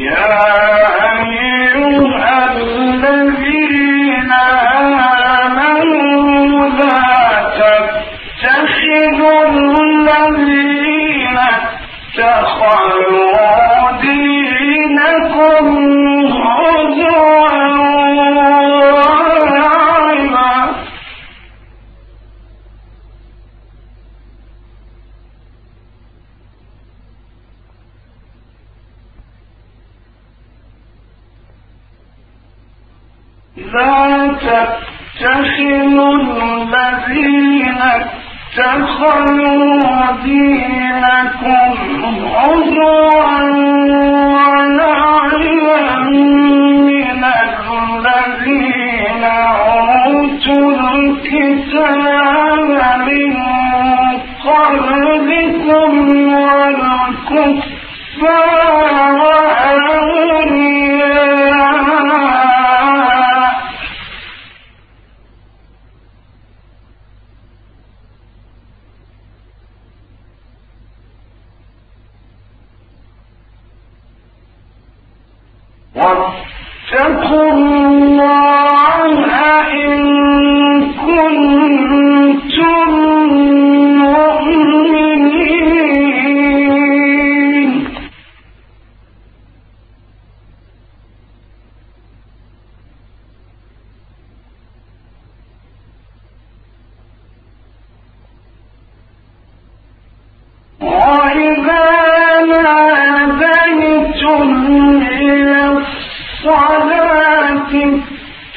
Yeah.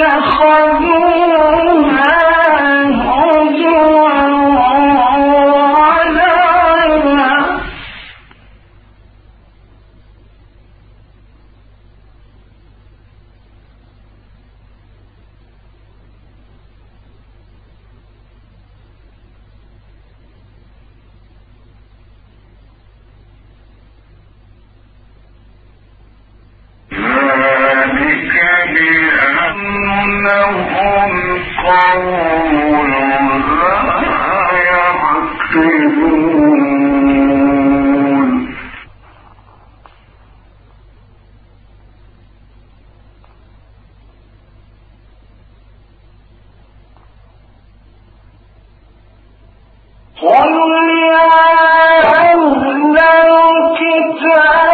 اتخذوها قل يا أهل الكتاب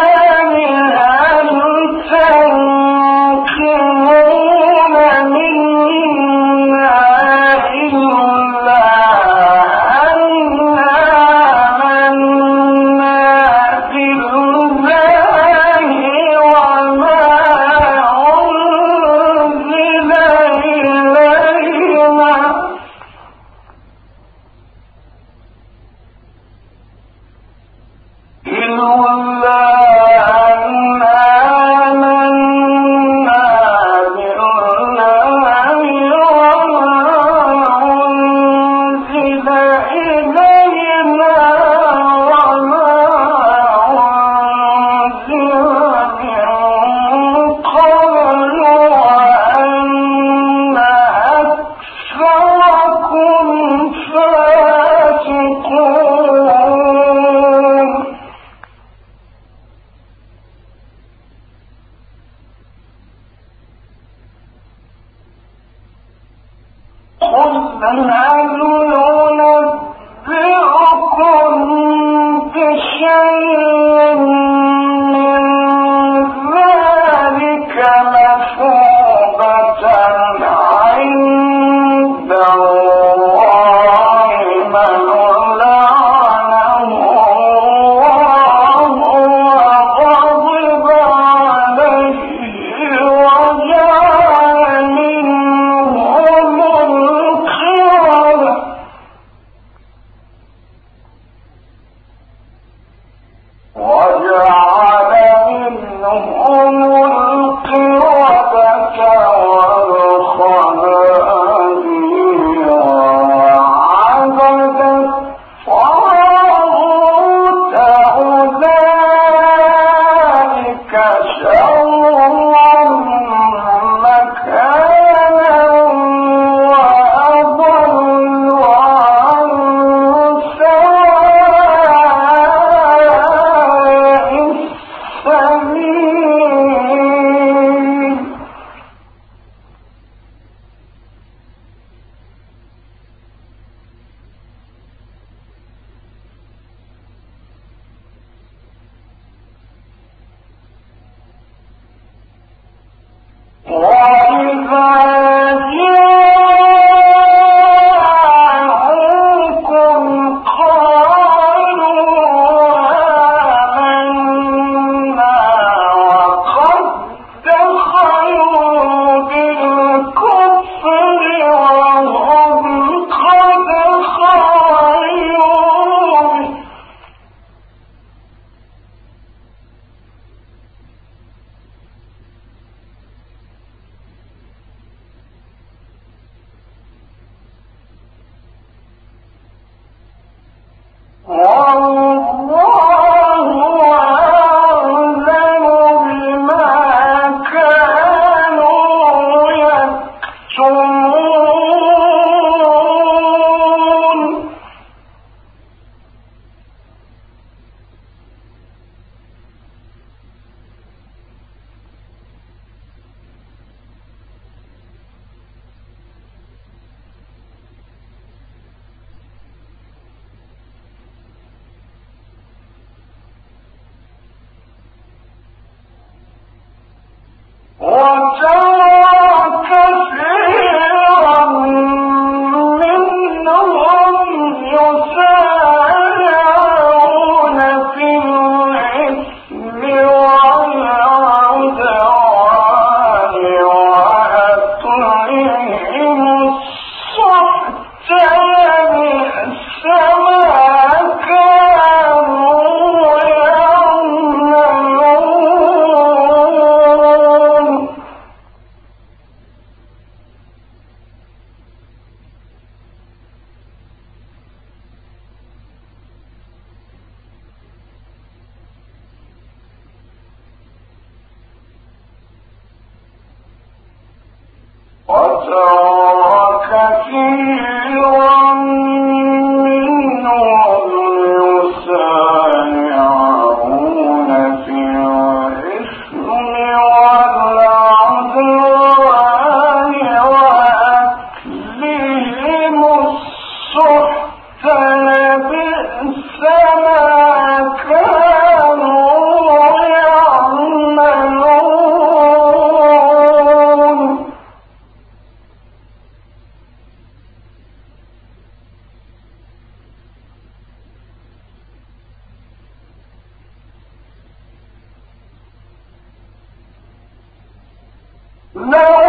Não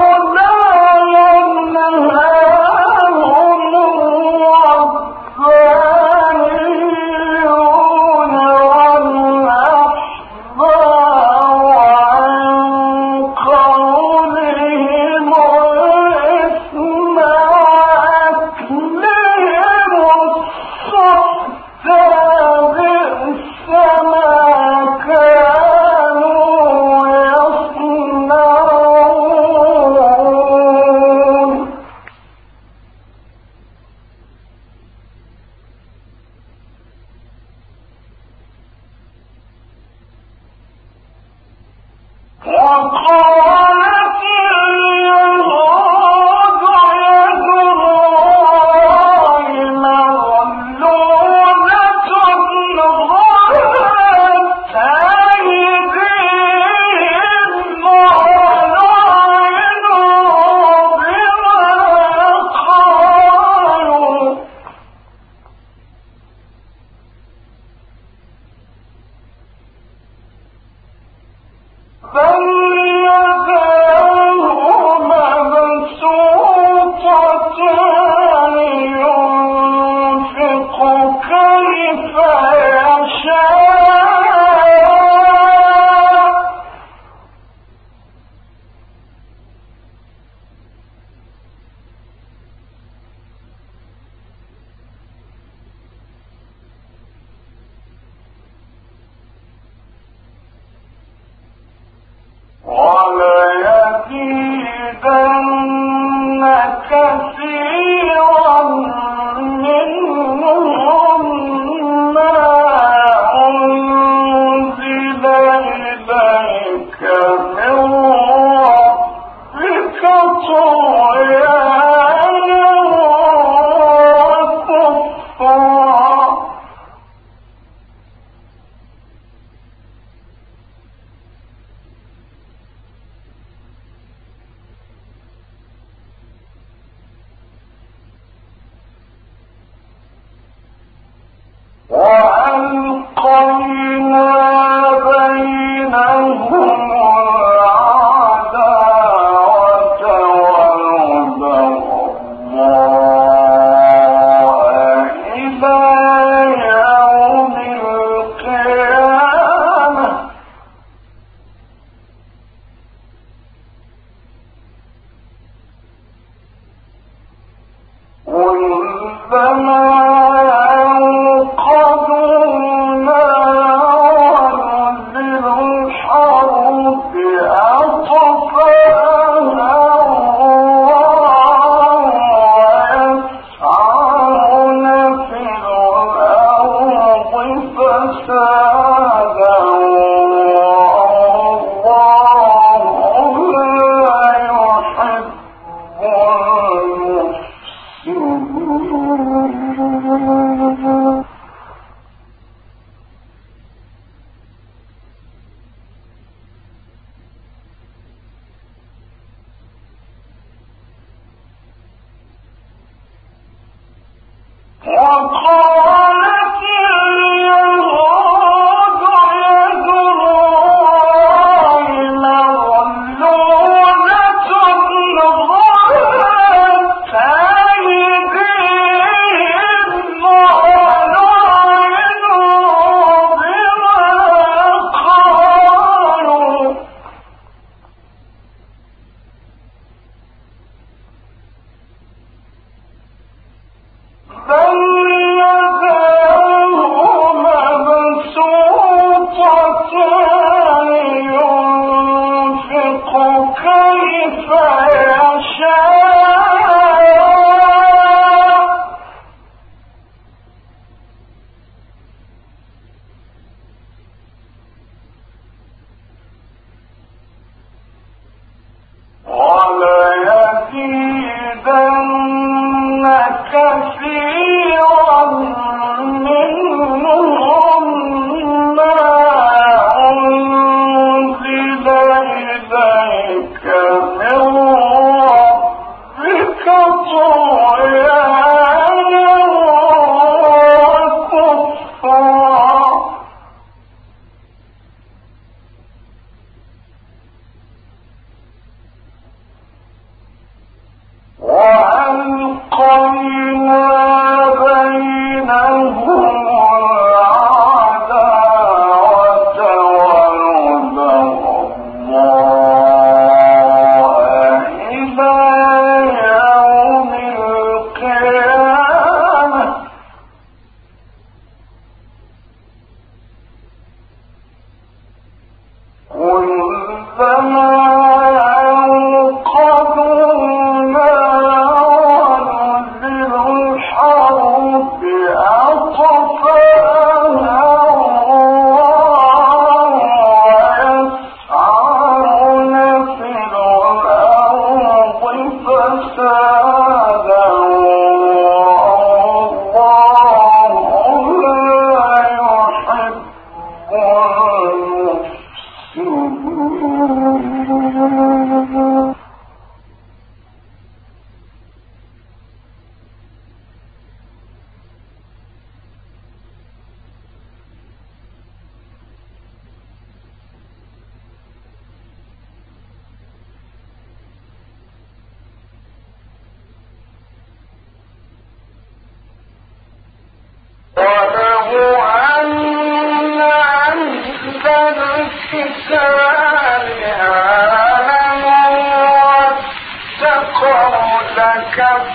قال وقال come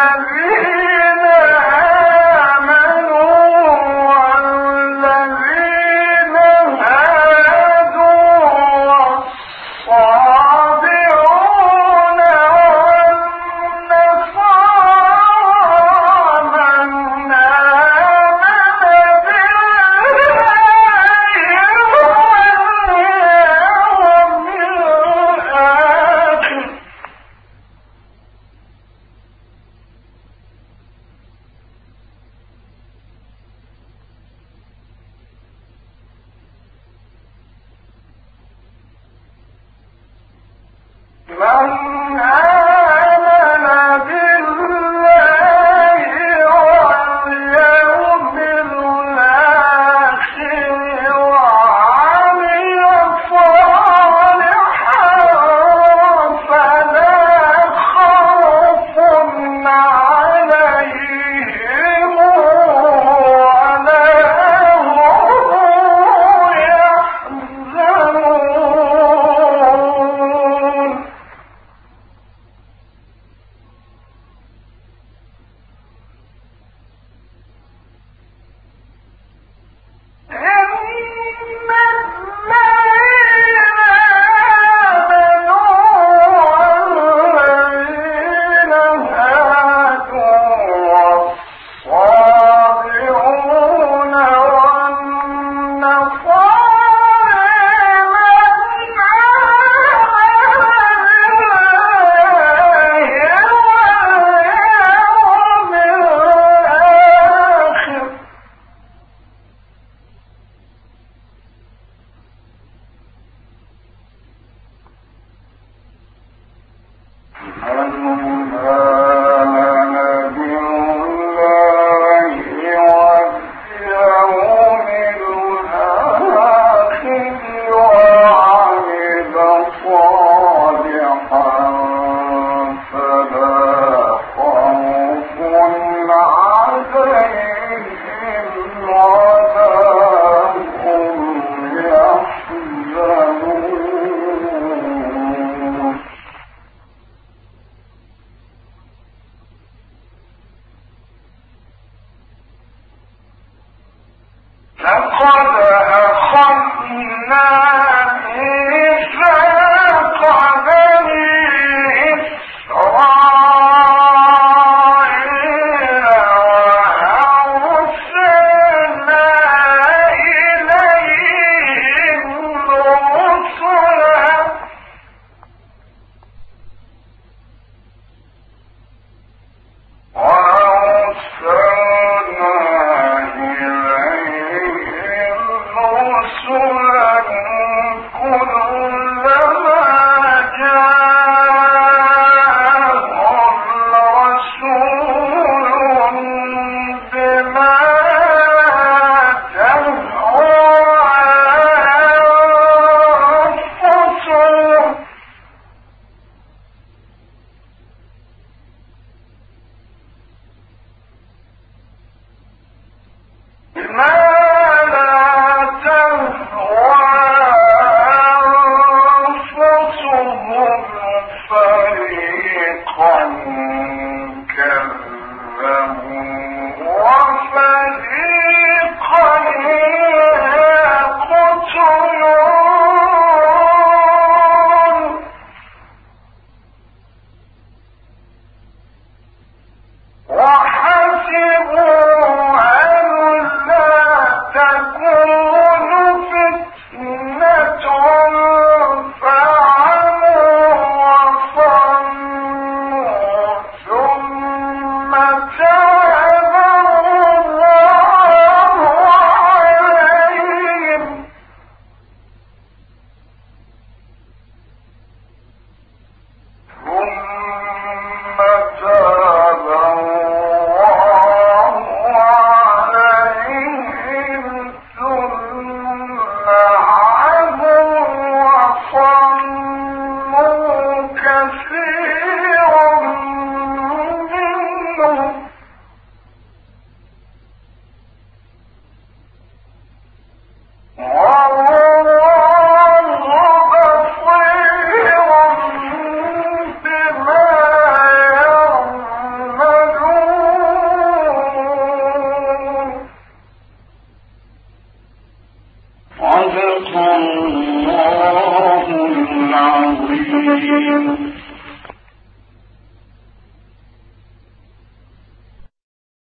الذي